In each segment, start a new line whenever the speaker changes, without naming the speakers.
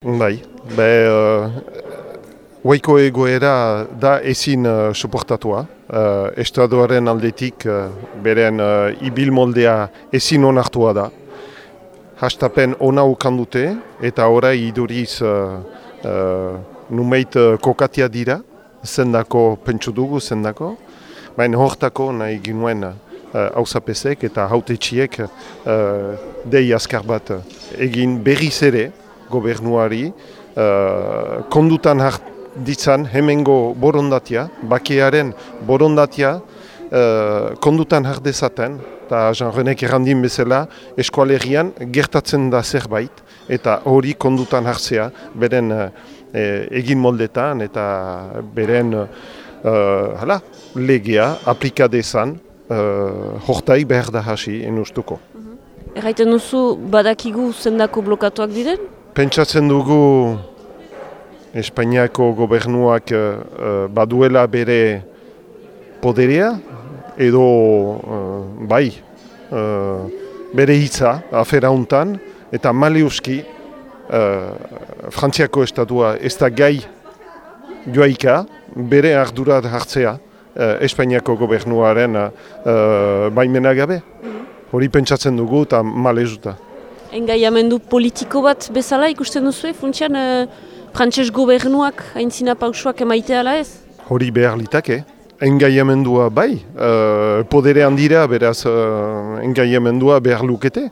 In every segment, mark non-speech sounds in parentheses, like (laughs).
Bai, be, uh, egoera da ezin uh, soportatua. Uh, Estadoaren aldetik uh, beren uh, ibil moldea ezin onartua da. Hastapen ona dute eta orai iduriz uh, uh, numeit uh, kokatia dira, zendako pentsu dugu zendako. Baina hortako nahi ginuen uh, eta haute txiek uh, dei askar bat egin berriz ere, gobernuari uh, kondutan hart ditzan hemengo borondatia, bakearen borondatia uh, kondutan hart dezaten, eta Jean Renek errandin bezala eskualerian gertatzen da zerbait, eta hori kondutan hartzea beren uh, egin moldetan eta beren uh, hala, legea aplikadezan uh, hortai behar da hasi enustuko.
Erraiten duzu badakigu zendako blokatuak diren?
Pentsatzen dugu Espainiako gobernuak uh, baduela bere poderea edo uh, bai uh, bere hitza afera untan eta maliuski uh, Frantziako estatua ez da gai joaika bere ardurat hartzea uh, Espainiako gobernuaren uh, baimena gabe. Hori pentsatzen dugu eta malezuta.
Engaiamendu politiko bat bezala ikusten duzu, funtsian uh, frantses gobernuak haintzina pausuak emaitea ala ez?
Hori behar litake. Engaiamendua bai, uh, poderean dira beraz uh, engaiamendua behar lukete.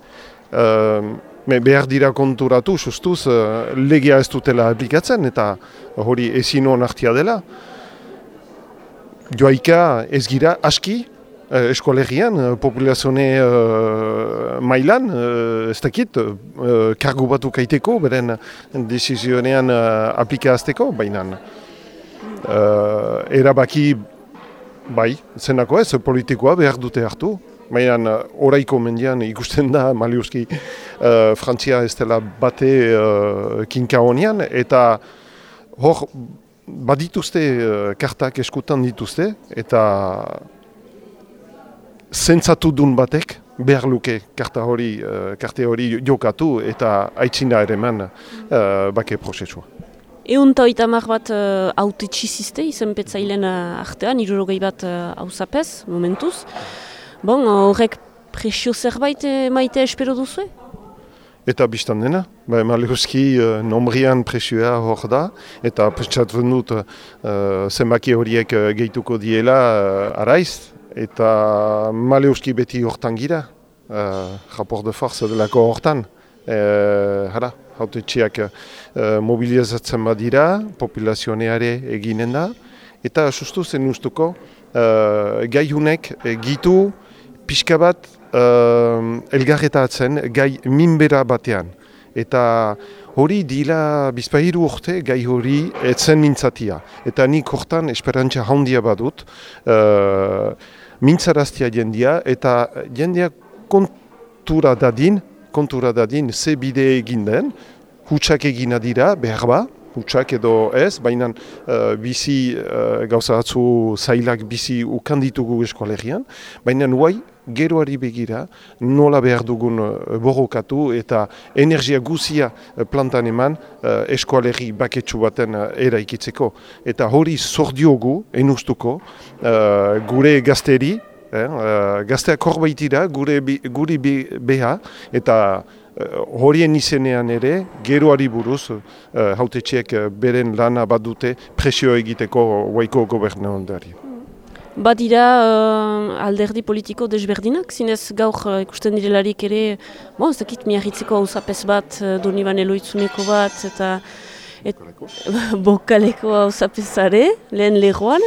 Uh, behar dira konturatu, sustuz, legia ez dutela aplikatzen eta hori ezin hartia dela. Joaika ez gira aski, Uh, eskolegian, uh, populazione uh, mailan, uh, ez dakit, uh, kargu batu kaiteko, beren desizionean uh, aplikazteko, baina uh, erabaki bai, zenako ez, politikoa behar dute hartu, baina oraiko mendian ikusten da, maliuski, uh, Frantzia ez dela bate uh, kinka honian, eta hor, badituzte uh, kartak eskutan dituzte, eta zentzatu dun batek behar luke karta hori, uh, karte hori jokatu eta aitzina ere man uh, bake prozesua.
Egun eta oita bat uh, autetxiziste izen petzailen uh, artean, irurogei bat hausapez, uh, momentuz. Bon, horrek presio zerbait maite espero duzu?
Eta biztan dena, ba, maleuski uh, nombrian presioa hor da, eta pentsatzen dut uh, zenbaki horiek uh, gehituko diela uh, araiz, eta maleuski beti hortan gira, uh, rapport de force delako hortan. Uh, hara, haute txiak uh, mobilizatzen badira, populazioneare eginen da, eta sustu zen ustuko, uh, gai hunek gitu pixka bat uh, elgarretatzen gai minbera batean. Eta hori dila bizpahiru urte gai hori etzen mintzatia. Eta nik hortan esperantza handia badut, uh, mintzaraztia jendia eta jendia kontura dadin, kontura dadin ze bide egin den, hutsak egina dira, behar ba, hutsak edo ez, baina uh, bizi uh, gauza batzu zailak bizi ukanditugu eskualerian, baina nuai geroari begira nola behar dugun uh, borrokatu eta energia guzia uh, plantan eman uh, baketsu baten eraikitzeko. Eta hori zordiogu, enustuko, gure gazteri, eh, uh, gazteak horbaitira, gure, guri beha, eta horien izenean ere, geroari buruz, uh, haute beren lana bat dute presio egiteko waiko gobernu ondari.
Badira uh, alderdi politiko desberdinak, zinez gaur uh, ikusten direlarik ere, bo, ez dakit miarritzeko hau zapez bat, uh, Doniban eloitzuneko bat, eta et, (laughs) bokaleko hau zapezare, lehen lehoan.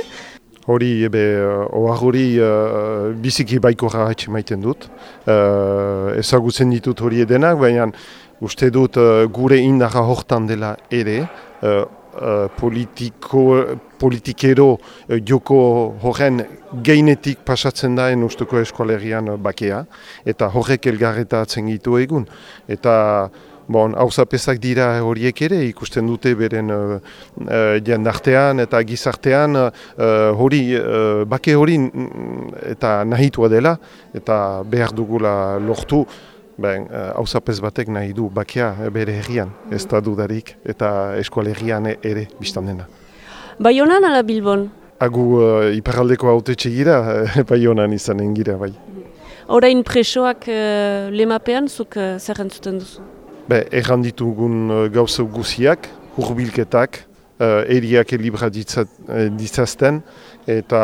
Hori, ebe, ohar hori uh, biziki baiko rahatxe maiten dut. Uh, ezagutzen ditut hori edenak, baina uste dut uh, gure indarra hortan dela ere, uh, uh, politiko, politikero uh, joko horren geinetik pasatzen daen usteko eskualerian bakea, eta horrek elgarretatzen gitu egun. Eta Bon, hauzapezak dira horiek ere, ikusten dute beren uh, jendartean eta gizartean uh, hori, uh, bake hori eta nahitua dela, eta behar dugula lortu ben, hausapez batek nahi du bakia bere herrian, ez da dudarik, eta eskualerrian ere biztan dena.
Baionan ala Bilbon?
Agu uh, iparraldeko haute txegira, (laughs) baionan izanen gira, bai.
Horain presoak uh, lemapean, zuk uh, zer entzuten duzu?
Be, erran ditugun uh, gauza guziak, hurbilketak, uh, eriak elibra ditzazten, eta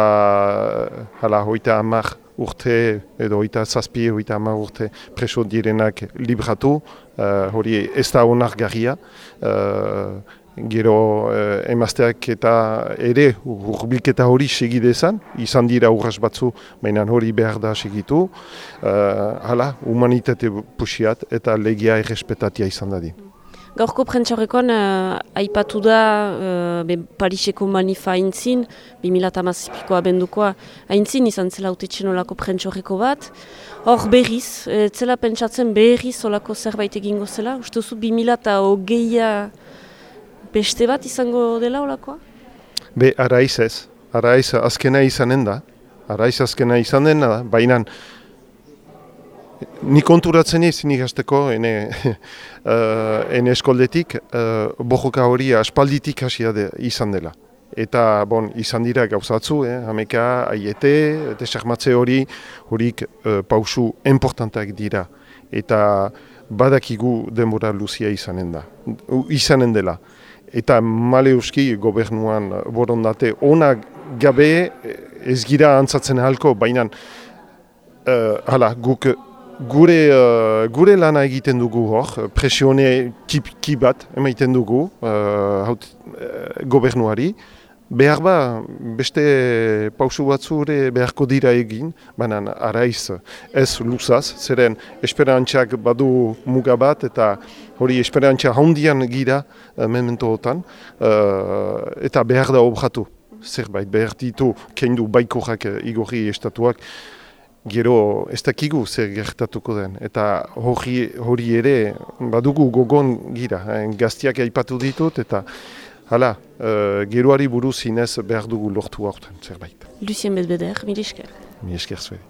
hala, hoita hamar urte, edo hoita zazpi, hoita hamar urte preso direnak libratu, uh, hori ez da honar garria, uh, gero eh, emazteak eta ere urbilketa hori segidezan, izan dira urras batzu, baina hori behar da segitu, eh, hala, humanitate pusiat eta legia errespetatia izan da di.
Gaurko prentxarrekoan, uh, aipatu da uh, Pariseko manifa haintzin, 2008ko abendukoa, haintzin izan zela utetxen olako prentxarreko bat. Hor berriz, e, zela pentsatzen berriz olako zerbait egingo zela, uste zu 2008a beste bat izango dela olakoa?
Be, araiz ez. Araiz azkena izanen da. Araiz azkena izanen da, baina ni konturatzen ez nik hasteko ene, uh, (laughs) ene eskoldetik uh, bojoka hori aspalditik hasia de, izan dela. Eta bon, izan dira gauzatzu, eh, hameka, aiete, desarmatze hori, horik uh, pausu importantak dira. Eta badakigu denbora luzia izanen da, izanen dela eta maleuski gobernuan borondate ona gabe eh, ez gira antzatzen halko, baina uh, hala, guk gure, uh, gure lana egiten dugu hor, presione tipki bat emaiten dugu uh, haut, gobernuari, Behar ba, beste pausu batzure beharko dira egin, baina araiz ez luzaz, zeren esperantxak badu muga bat eta hori esperantxa handian gira uh, mementoetan uh, eta behar da obratu. Zerbait behar ditu kendu baikorak igorri estatuak, gero ez dakigu zer gertatuko den. Eta hori, hori ere badugu gogon gira, eh, gaztiak aipatu ditut eta Hala, uh, geroari buruz zinez behar dugu lortu aurten, zerbait.
Lucien Belbeder, mil esker.
Mil esker zuen.